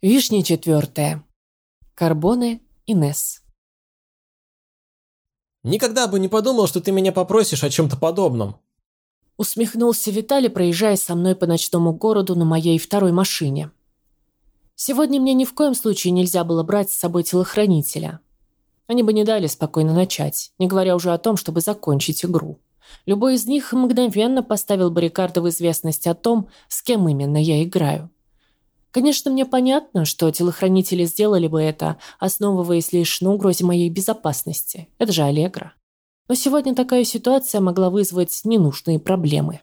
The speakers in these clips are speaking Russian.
Вишня четвертая. Карбоне Инес. Никогда бы не подумал, что ты меня попросишь о чем-то подобном. Усмехнулся Виталий, проезжая со мной по ночному городу на моей второй машине. Сегодня мне ни в коем случае нельзя было брать с собой телохранителя. Они бы не дали спокойно начать, не говоря уже о том, чтобы закончить игру. Любой из них мгновенно поставил бы Рикардо в известность о том, с кем именно я играю. Конечно, мне понятно, что телохранители сделали бы это, основываясь лишь на угрозе моей безопасности. Это же Аллегра. Но сегодня такая ситуация могла вызвать ненужные проблемы.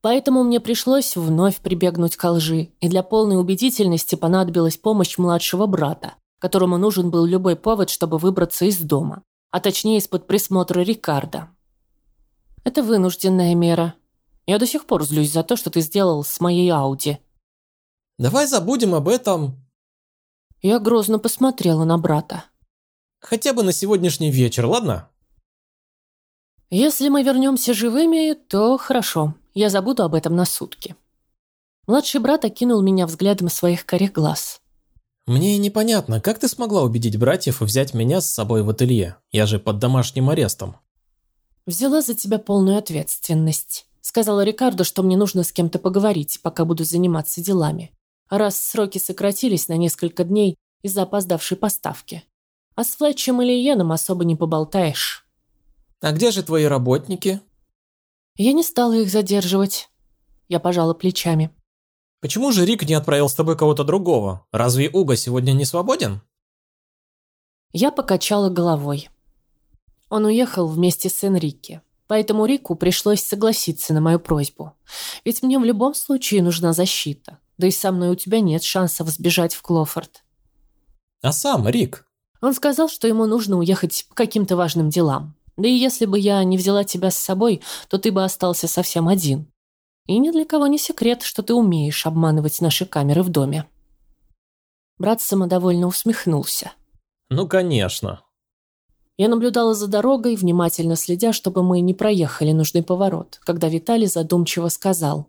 Поэтому мне пришлось вновь прибегнуть к лжи, и для полной убедительности понадобилась помощь младшего брата, которому нужен был любой повод, чтобы выбраться из дома, а точнее из-под присмотра Рикардо. Это вынужденная мера. Я до сих пор злюсь за то, что ты сделал с моей Ауди – Давай забудем об этом. Я грозно посмотрела на брата. Хотя бы на сегодняшний вечер, ладно? Если мы вернемся живыми, то хорошо. Я забуду об этом на сутки. Младший брат окинул меня взглядом своих корих глаз. Мне непонятно, как ты смогла убедить братьев взять меня с собой в ателье? Я же под домашним арестом. Взяла за тебя полную ответственность. Сказала Рикардо, что мне нужно с кем-то поговорить, пока буду заниматься делами раз сроки сократились на несколько дней из-за опоздавшей поставки. А с Флетчем или Йеном особо не поболтаешь. «А где же твои работники?» Я не стала их задерживать. Я пожала плечами. «Почему же Рик не отправил с тобой кого-то другого? Разве Уго сегодня не свободен?» Я покачала головой. Он уехал вместе с Энрике. Поэтому Рику пришлось согласиться на мою просьбу. Ведь мне в любом случае нужна защита. Да и со мной у тебя нет шансов сбежать в Клофорд. А сам Рик? Он сказал, что ему нужно уехать по каким-то важным делам. Да и если бы я не взяла тебя с собой, то ты бы остался совсем один. И ни для кого не секрет, что ты умеешь обманывать наши камеры в доме. Брат самодовольно усмехнулся. Ну, конечно. Я наблюдала за дорогой, внимательно следя, чтобы мы не проехали нужный поворот, когда Виталий задумчиво сказал.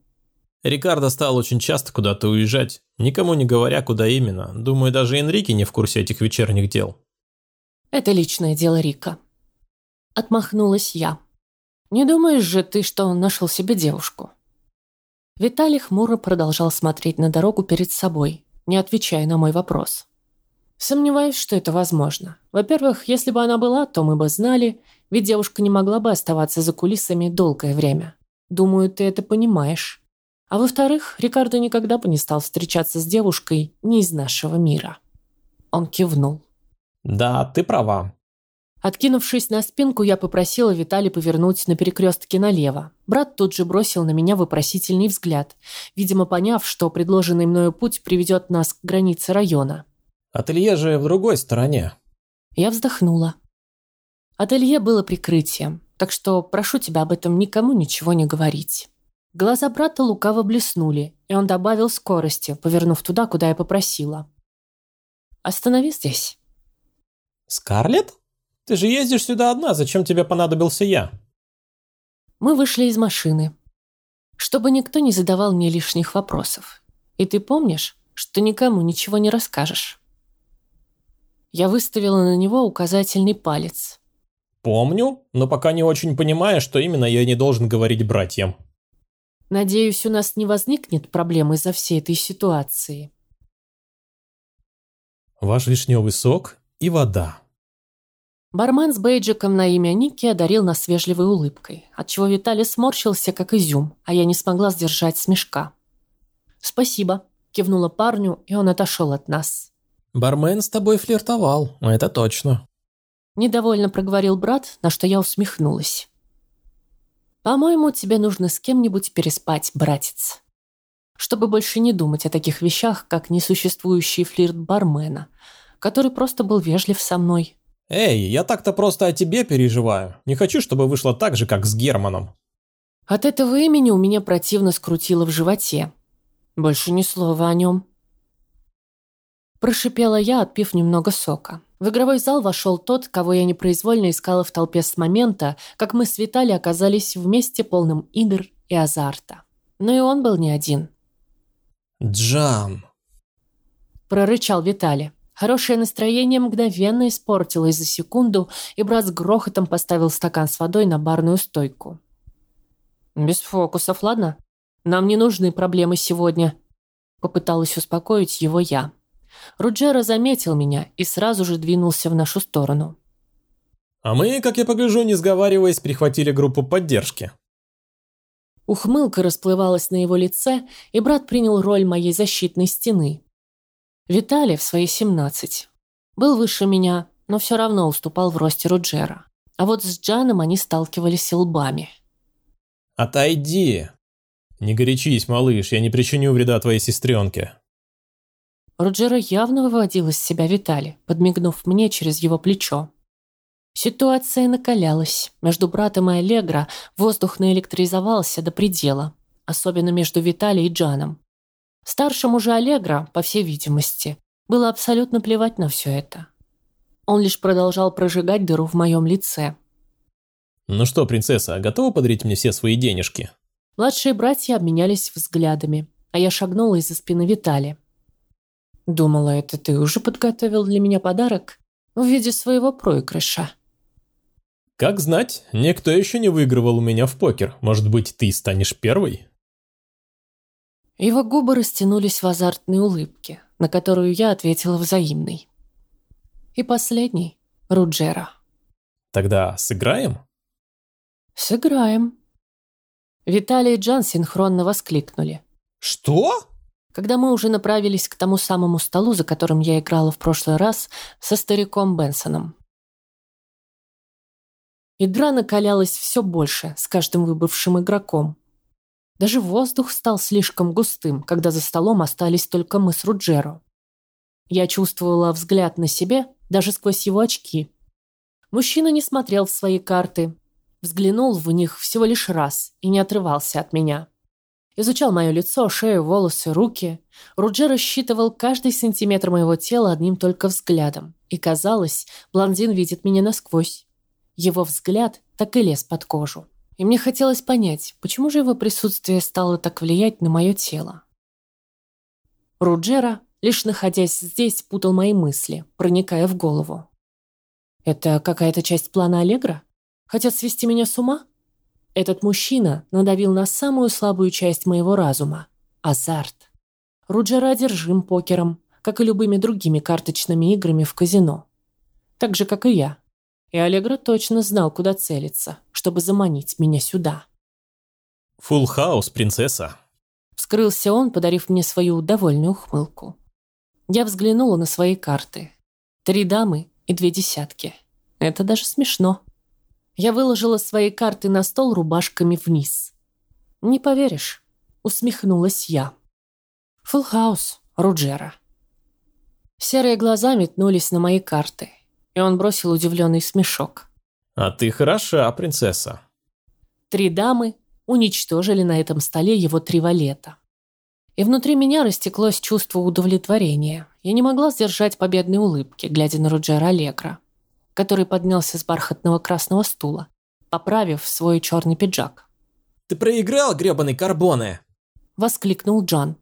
Рикардо стал очень часто куда-то уезжать, никому не говоря, куда именно. Думаю, даже Энрике не в курсе этих вечерних дел. Это личное дело Рика. Отмахнулась я. Не думаешь же ты, что он нашел себе девушку? Виталий хмуро продолжал смотреть на дорогу перед собой, не отвечая на мой вопрос. Сомневаюсь, что это возможно. Во-первых, если бы она была, то мы бы знали, ведь девушка не могла бы оставаться за кулисами долгое время. Думаю, ты это понимаешь. А во-вторых, Рикардо никогда бы не стал встречаться с девушкой не из нашего мира. Он кивнул. Да, ты права. Откинувшись на спинку, я попросила Виталия повернуть на перекрестке налево. Брат тут же бросил на меня вопросительный взгляд, видимо, поняв, что предложенный мною путь приведет нас к границе района. Ателье же в другой стороне. Я вздохнула. Ателье было прикрытием, так что прошу тебя об этом никому ничего не говорить. Глаза брата лукаво блеснули, и он добавил скорости, повернув туда, куда я попросила. «Останови здесь». «Скарлетт? Ты же ездишь сюда одна, зачем тебе понадобился я?» Мы вышли из машины, чтобы никто не задавал мне лишних вопросов. И ты помнишь, что никому ничего не расскажешь. Я выставила на него указательный палец. «Помню, но пока не очень понимаю, что именно я не должен говорить братьям». Надеюсь, у нас не возникнет проблем из-за всей этой ситуации. Ваш вишневый сок и вода. Бармен с бейджиком на имя Ники одарил нас свежливой улыбкой, отчего Виталий сморщился, как изюм, а я не смогла сдержать смешка. «Спасибо», – кивнула парню, и он отошел от нас. «Бармен с тобой флиртовал, это точно». Недовольно проговорил брат, на что я усмехнулась. По-моему, тебе нужно с кем-нибудь переспать, братец. Чтобы больше не думать о таких вещах, как несуществующий флирт бармена, который просто был вежлив со мной. Эй, я так-то просто о тебе переживаю. Не хочу, чтобы вышло так же, как с Германом. От этого имени у меня противно скрутило в животе. Больше ни слова о нем. Прошипела я, отпив немного сока. В игровой зал вошел тот, кого я непроизвольно искала в толпе с момента, как мы с Виталий оказались вместе полным игр и азарта. Но и он был не один. Джан. – прорычал Виталий. Хорошее настроение мгновенно испортилось за секунду, и брат с грохотом поставил стакан с водой на барную стойку. «Без фокусов, ладно? Нам не нужны проблемы сегодня», – попыталась успокоить его я. Руджера заметил меня и сразу же двинулся в нашу сторону. «А мы, как я погляжу, не сговариваясь, прихватили группу поддержки». Ухмылка расплывалась на его лице, и брат принял роль моей защитной стены – Виталий в свои 17 был выше меня, но все равно уступал в росте Руджера. А вот с Джаном они сталкивались лбами. «Отойди! Не горячись, малыш, я не причиню вреда твоей сестренке». Руджера явно выводил из себя Витали, подмигнув мне через его плечо. Ситуация накалялась. Между братом и Аллегро воздух наэлектризовался до предела, особенно между Витали и Джаном. Старшему же Аллегро, по всей видимости, было абсолютно плевать на все это. Он лишь продолжал прожигать дыру в моем лице. «Ну что, принцесса, готова подарить мне все свои денежки?» Младшие братья обменялись взглядами, а я шагнула из-за спины Витали. «Думала, это ты уже подготовил для меня подарок в виде своего проигрыша». «Как знать, никто еще не выигрывал у меня в покер. Может быть, ты станешь первой?» Его губы растянулись в азартной улыбке, на которую я ответила взаимной. И последний — Руджера. «Тогда сыграем?» «Сыграем». Виталий и Джан синхронно воскликнули. «Что?» Когда мы уже направились к тому самому столу, за которым я играла в прошлый раз со стариком Бенсоном. Игра накалялась все больше с каждым выбывшим игроком. Даже воздух стал слишком густым, когда за столом остались только мы с Руджеро. Я чувствовала взгляд на себе даже сквозь его очки. Мужчина не смотрел в свои карты, взглянул в них всего лишь раз и не отрывался от меня. Изучал мое лицо, шею, волосы, руки. Руджеро считывал каждый сантиметр моего тела одним только взглядом. И казалось, блондин видит меня насквозь. Его взгляд так и лез под кожу. И мне хотелось понять, почему же его присутствие стало так влиять на мое тело. Руджера, лишь находясь здесь, путал мои мысли, проникая в голову. Это какая-то часть плана Аллегра? Хотят свести меня с ума? Этот мужчина надавил на самую слабую часть моего разума – азарт. Руджера одержим покером, как и любыми другими карточными играми в казино. Так же, как и я. И Аллегро точно знал, куда целиться, чтобы заманить меня сюда. «Фулл хаус, принцесса!» Вскрылся он, подарив мне свою довольную ухмылку. Я взглянула на свои карты. Три дамы и две десятки. Это даже смешно. Я выложила свои карты на стол рубашками вниз. «Не поверишь», — усмехнулась я. «Фулл хаус, Руджера». Серые глаза метнулись на мои карты и он бросил удивленный смешок. «А ты хороша, принцесса». Три дамы уничтожили на этом столе его три валета. И внутри меня растеклось чувство удовлетворения. Я не могла сдержать победной улыбки, глядя на Руджера Аллегра, который поднялся с бархатного красного стула, поправив свой черный пиджак. «Ты проиграл, гребаный карбоне!» – воскликнул Джон.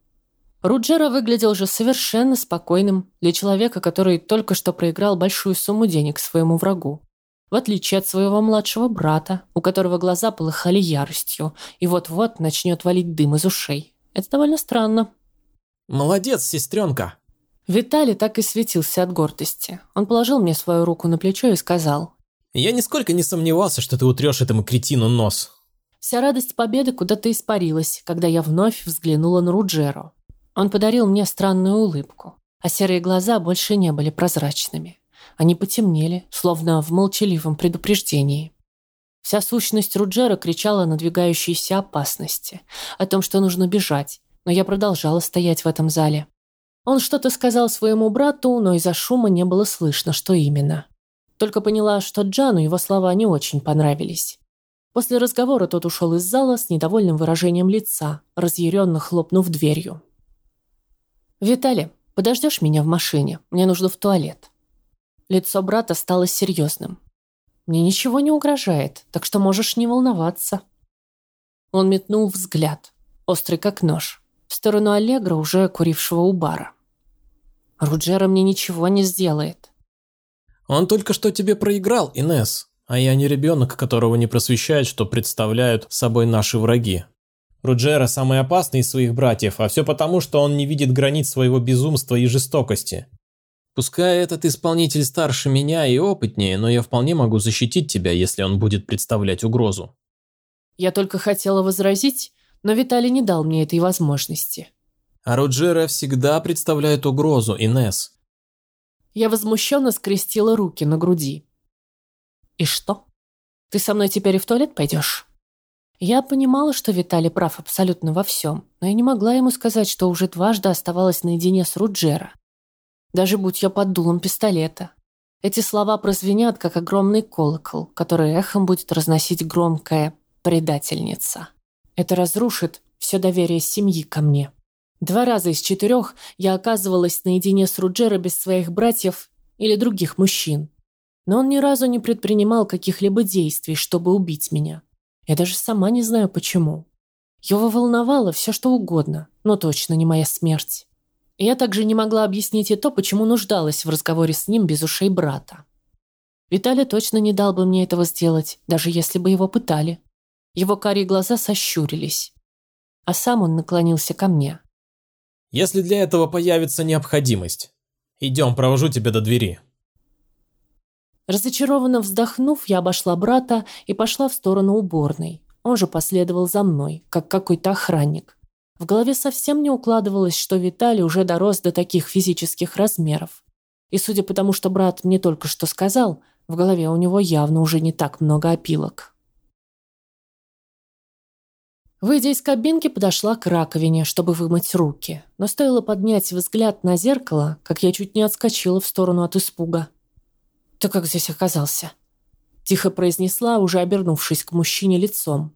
Руджера выглядел же совершенно спокойным для человека, который только что проиграл большую сумму денег своему врагу. В отличие от своего младшего брата, у которого глаза полыхали яростью, и вот-вот начнет валить дым из ушей. Это довольно странно. «Молодец, сестренка!» Виталий так и светился от гордости. Он положил мне свою руку на плечо и сказал. «Я нисколько не сомневался, что ты утрешь этому кретину нос». Вся радость победы куда-то испарилась, когда я вновь взглянула на Руджеру. Он подарил мне странную улыбку, а серые глаза больше не были прозрачными. Они потемнели, словно в молчаливом предупреждении. Вся сущность Руджера кричала о надвигающейся опасности, о том, что нужно бежать, но я продолжала стоять в этом зале. Он что-то сказал своему брату, но из-за шума не было слышно, что именно. Только поняла, что Джану его слова не очень понравились. После разговора тот ушел из зала с недовольным выражением лица, разъяренно хлопнув дверью. «Виталий, подождешь меня в машине? Мне нужно в туалет». Лицо брата стало серьезным. «Мне ничего не угрожает, так что можешь не волноваться». Он метнул взгляд, острый как нож, в сторону Аллегра, уже курившего у бара. Руджера мне ничего не сделает. Он только что тебе проиграл, Инес. А я не ребенок, которого не просвещают, что представляют собой наши враги. Руджера самый опасный из своих братьев, а все потому, что он не видит границ своего безумства и жестокости. Пускай этот исполнитель старше меня и опытнее, но я вполне могу защитить тебя, если он будет представлять угрозу. Я только хотела возразить, но Виталий не дал мне этой возможности. А Руджера всегда представляет угрозу, Инес. Я возмущенно скрестила руки на груди. И что? Ты со мной теперь и в туалет пойдешь? Я понимала, что Виталий прав абсолютно во всем, но я не могла ему сказать, что уже дважды оставалась наедине с Руджера. Даже будь я под дулом пистолета. Эти слова прозвенят, как огромный колокол, который эхом будет разносить громкое «предательница». Это разрушит все доверие семьи ко мне. Два раза из четырех я оказывалась наедине с Руджера без своих братьев или других мужчин. Но он ни разу не предпринимал каких-либо действий, чтобы убить меня. Я даже сама не знаю почему. Его волновало все, что угодно, но точно не моя смерть. Я также не могла объяснить и то, почему нуждалась в разговоре с ним без ушей брата. Виталий точно не дал бы мне этого сделать, даже если бы его пытали. Его карие глаза сощурились. А сам он наклонился ко мне. «Если для этого появится необходимость. Идем, провожу тебя до двери». Разочарованно вздохнув, я обошла брата и пошла в сторону уборной. Он же последовал за мной, как какой-то охранник. В голове совсем не укладывалось, что Виталий уже дорос до таких физических размеров. И судя по тому, что брат мне только что сказал, в голове у него явно уже не так много опилок. Выйдя из кабинки, подошла к раковине, чтобы вымыть руки. Но стоило поднять взгляд на зеркало, как я чуть не отскочила в сторону от испуга. «Ты как здесь оказался?» Тихо произнесла, уже обернувшись к мужчине лицом.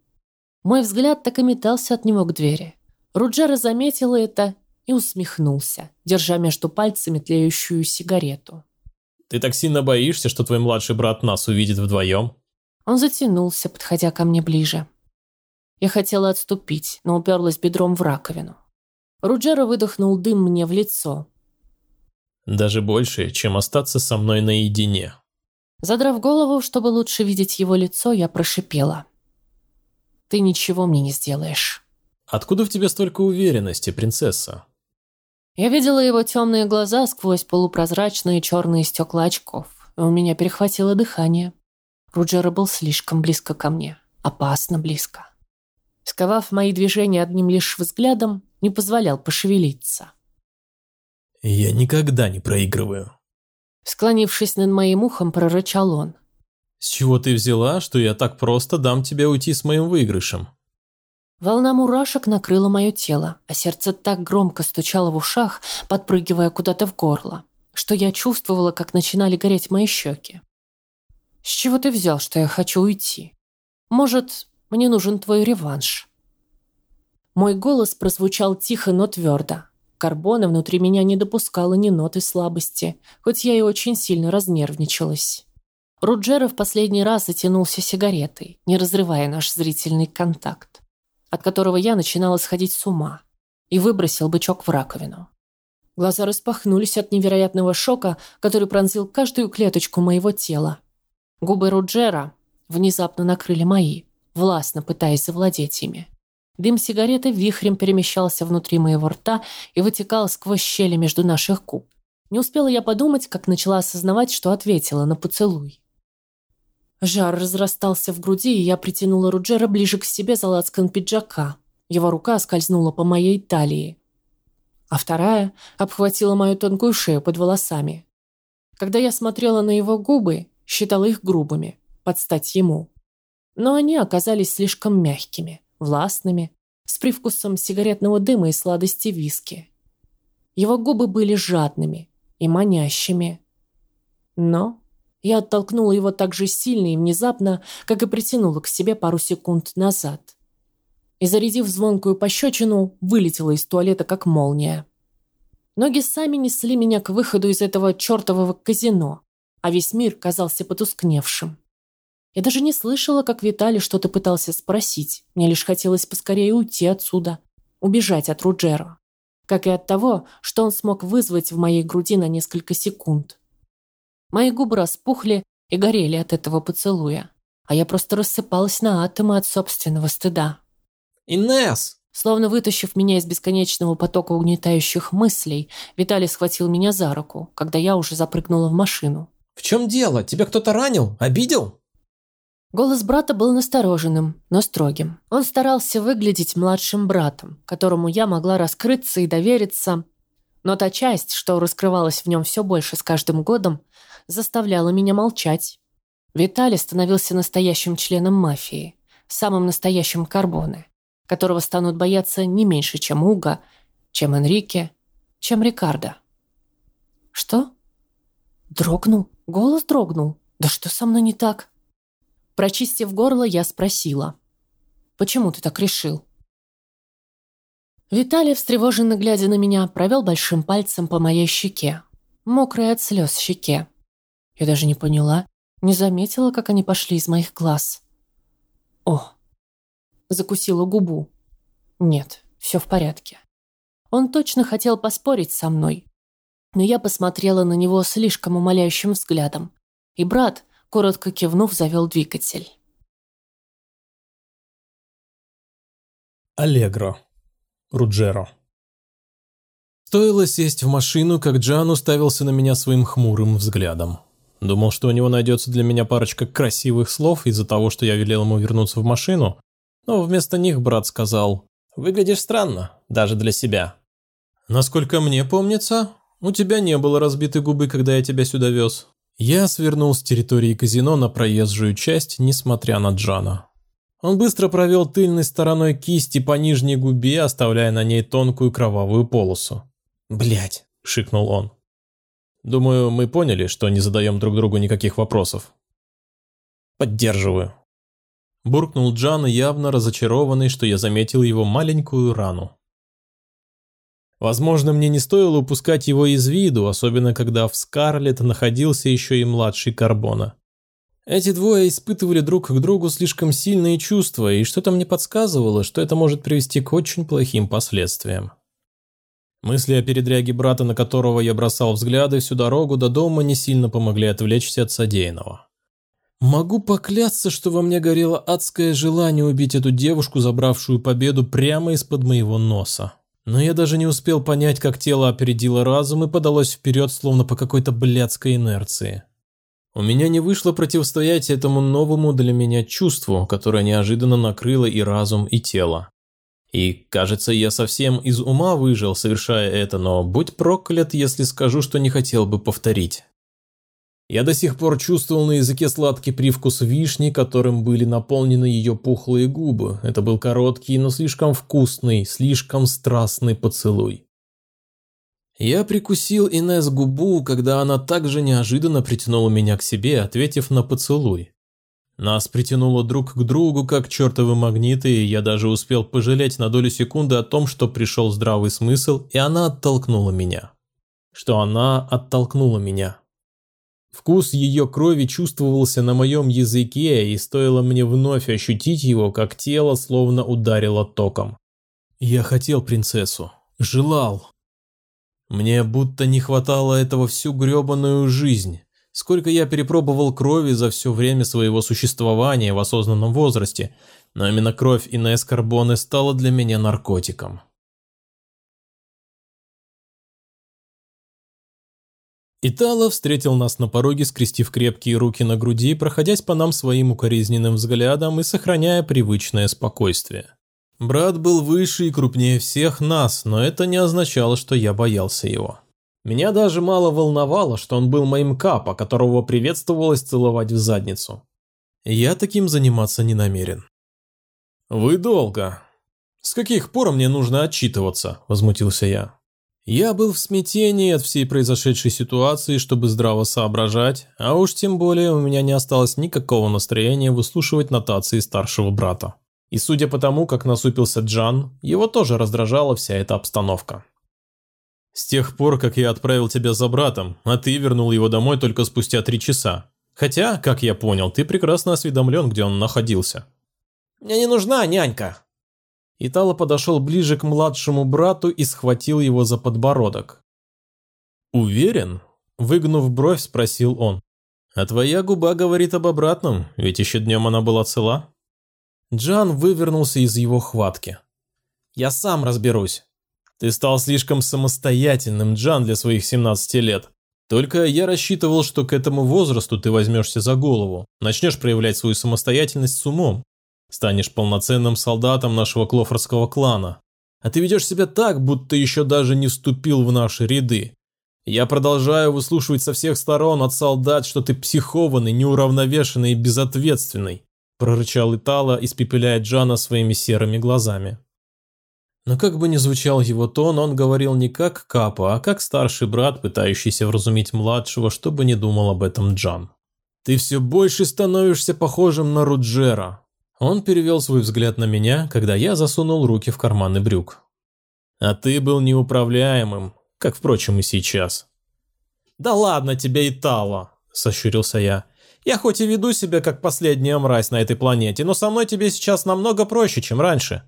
Мой взгляд так и метался от него к двери. Руджера заметила это и усмехнулся, держа между пальцами тлеющую сигарету. «Ты так сильно боишься, что твой младший брат нас увидит вдвоем?» Он затянулся, подходя ко мне ближе. Я хотела отступить, но уперлась бедром в раковину. Руджера выдохнул дым мне в лицо, даже больше, чем остаться со мной наедине. Задрав голову, чтобы лучше видеть его лицо, я прошипела. «Ты ничего мне не сделаешь». «Откуда в тебе столько уверенности, принцесса?» Я видела его темные глаза сквозь полупрозрачные черные стекла очков, и у меня перехватило дыхание. Руджера был слишком близко ко мне, опасно близко. Сковав мои движения одним лишь взглядом, не позволял пошевелиться. «Я никогда не проигрываю». Склонившись над моим ухом, прорычал он. «С чего ты взяла, что я так просто дам тебе уйти с моим выигрышем?» Волна мурашек накрыла мое тело, а сердце так громко стучало в ушах, подпрыгивая куда-то в горло, что я чувствовала, как начинали гореть мои щеки. «С чего ты взял, что я хочу уйти? Может, мне нужен твой реванш?» Мой голос прозвучал тихо, но твердо, Карбона внутри меня не допускала ни ноты слабости, хоть я и очень сильно разнервничалась. Руджера в последний раз затянулся сигаретой, не разрывая наш зрительный контакт, от которого я начинала сходить с ума, и выбросил бычок в раковину. Глаза распахнулись от невероятного шока, который пронзил каждую клеточку моего тела. Губы Руджера внезапно накрыли мои, властно пытаясь завладеть ими. Дым сигареты вихрем перемещался внутри моего рта и вытекал сквозь щели между наших губ. Не успела я подумать, как начала осознавать, что ответила на поцелуй. Жар разрастался в груди, и я притянула Руджера ближе к себе за лацкан пиджака. Его рука скользнула по моей талии, а вторая обхватила мою тонкую шею под волосами. Когда я смотрела на его губы, считала их грубыми, под стать ему. Но они оказались слишком мягкими властными, с привкусом сигаретного дыма и сладости виски. Его губы были жадными и манящими. Но я оттолкнула его так же сильно и внезапно, как и притянула к себе пару секунд назад. И, зарядив звонкую пощечину, вылетела из туалета, как молния. Ноги сами несли меня к выходу из этого чертового казино, а весь мир казался потускневшим. Я даже не слышала, как Виталий что-то пытался спросить. Мне лишь хотелось поскорее уйти отсюда, убежать от Руджера. как и от того, что он смог вызвать в моей груди на несколько секунд. Мои губы распухли и горели от этого поцелуя, а я просто рассыпалась на атомы от собственного стыда. «Инесс!» Словно вытащив меня из бесконечного потока угнетающих мыслей, Виталий схватил меня за руку, когда я уже запрыгнула в машину. «В чем дело? Тебя кто-то ранил? Обидел?» Голос брата был настороженным, но строгим. Он старался выглядеть младшим братом, которому я могла раскрыться и довериться, но та часть, что раскрывалась в нем все больше с каждым годом, заставляла меня молчать. Виталий становился настоящим членом мафии, самым настоящим Карбоне которого станут бояться не меньше, чем Уга, чем Энрике, чем Рикардо. Что? Дрогнул? Голос дрогнул? Да что со мной не так? Прочистив горло, я спросила. Почему ты так решил? Виталий, встревоженно глядя на меня, провел большим пальцем по моей щеке. Мокрой от слез щеке. Я даже не поняла, не заметила, как они пошли из моих глаз. О, закусила губу. Нет, все в порядке. Он точно хотел поспорить со мной. Но я посмотрела на него слишком умоляющим взглядом. И брат, коротко кивнув, завел двигатель. Аллегро. Руджеро. Стоило сесть в машину, как Джан уставился на меня своим хмурым взглядом. Думал, что у него найдется для меня парочка красивых слов из-за того, что я велел ему вернуться в машину, но вместо них брат сказал «Выглядишь странно, даже для себя». «Насколько мне помнится, у тебя не было разбитой губы, когда я тебя сюда вез». Я свернул с территории казино на проезжую часть, несмотря на Джана. Он быстро провел тыльной стороной кисти по нижней губе, оставляя на ней тонкую кровавую полосу. Блять, шикнул он. «Думаю, мы поняли, что не задаем друг другу никаких вопросов». «Поддерживаю», буркнул Джан, явно разочарованный, что я заметил его маленькую рану. Возможно, мне не стоило упускать его из виду, особенно когда в Скарлетт находился еще и младший Карбона. Эти двое испытывали друг к другу слишком сильные чувства, и что-то мне подсказывало, что это может привести к очень плохим последствиям. Мысли о передряге брата, на которого я бросал взгляды всю дорогу до дома, не сильно помогли отвлечься от содеянного. Могу поклясться, что во мне горело адское желание убить эту девушку, забравшую победу прямо из-под моего носа. Но я даже не успел понять, как тело опередило разум и подалось вперед, словно по какой-то блядской инерции. У меня не вышло противостоять этому новому для меня чувству, которое неожиданно накрыло и разум, и тело. И, кажется, я совсем из ума выжил, совершая это, но будь проклят, если скажу, что не хотел бы повторить. Я до сих пор чувствовал на языке сладкий привкус вишни, которым были наполнены ее пухлые губы. Это был короткий, но слишком вкусный, слишком страстный поцелуй. Я прикусил Инес губу, когда она также неожиданно притянула меня к себе, ответив на поцелуй. Нас притянуло друг к другу, как чертовы магниты, и я даже успел пожалеть на долю секунды о том, что пришел здравый смысл, и она оттолкнула меня. Что она оттолкнула меня. Вкус ее крови чувствовался на моем языке, и стоило мне вновь ощутить его, как тело словно ударило током. Я хотел принцессу. Желал. Мне будто не хватало этого всю гребаную жизнь. Сколько я перепробовал крови за все время своего существования в осознанном возрасте, но именно кровь Инесс Карбоне стала для меня наркотиком. Итало встретил нас на пороге, скрестив крепкие руки на груди, проходясь по нам своим укоризненным взглядом и сохраняя привычное спокойствие. Брат был выше и крупнее всех нас, но это не означало, что я боялся его. Меня даже мало волновало, что он был моим капа, которого приветствовалось целовать в задницу. Я таким заниматься не намерен. «Вы долго. С каких пор мне нужно отчитываться?» – возмутился я. Я был в смятении от всей произошедшей ситуации, чтобы здраво соображать, а уж тем более у меня не осталось никакого настроения выслушивать нотации старшего брата. И судя по тому, как насупился Джан, его тоже раздражала вся эта обстановка. «С тех пор, как я отправил тебя за братом, а ты вернул его домой только спустя три часа. Хотя, как я понял, ты прекрасно осведомлен, где он находился». «Мне не нужна нянька», Итало подошел ближе к младшему брату и схватил его за подбородок. «Уверен?» – выгнув бровь, спросил он. «А твоя губа говорит об обратном, ведь еще днем она была цела». Джан вывернулся из его хватки. «Я сам разберусь». «Ты стал слишком самостоятельным, Джан, для своих 17 лет. Только я рассчитывал, что к этому возрасту ты возьмешься за голову, начнешь проявлять свою самостоятельность с умом, станешь полноценным солдатом нашего клофорского клана. А ты ведешь себя так, будто еще даже не вступил в наши ряды. Я продолжаю выслушивать со всех сторон от солдат, что ты психованный, неуравновешенный и безответственный», прорычал Итала, испепеляя Джана своими серыми глазами. Но как бы ни звучал его тон, он говорил не как Капа, а как старший брат, пытающийся вразумить младшего, чтобы не думал об этом Джан. «Ты все больше становишься похожим на Руджера». Он перевел свой взгляд на меня, когда я засунул руки в карманы брюк. «А ты был неуправляемым, как, впрочем, и сейчас». «Да ладно тебе, Итало!» – сощурился я. «Я хоть и веду себя как последняя мразь на этой планете, но со мной тебе сейчас намного проще, чем раньше».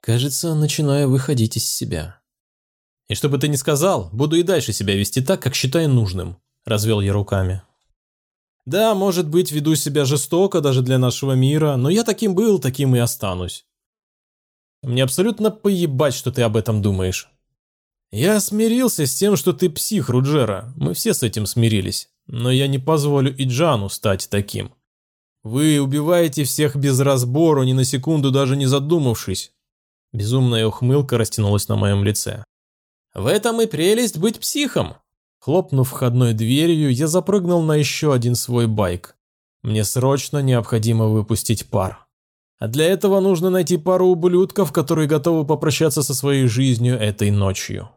Кажется, начинаю выходить из себя. И что бы ты ни сказал, буду и дальше себя вести так, как считаю нужным, развел я руками. Да, может быть, веду себя жестоко даже для нашего мира, но я таким был, таким и останусь. Мне абсолютно поебать, что ты об этом думаешь. Я смирился с тем, что ты псих, Руджера. Мы все с этим смирились. Но я не позволю и Джану стать таким. Вы убиваете всех без разбору, ни на секунду даже не задумавшись. Безумная ухмылка растянулась на моем лице. «В этом и прелесть быть психом!» Хлопнув входной дверью, я запрыгнул на еще один свой байк. Мне срочно необходимо выпустить пар. А для этого нужно найти пару ублюдков, которые готовы попрощаться со своей жизнью этой ночью.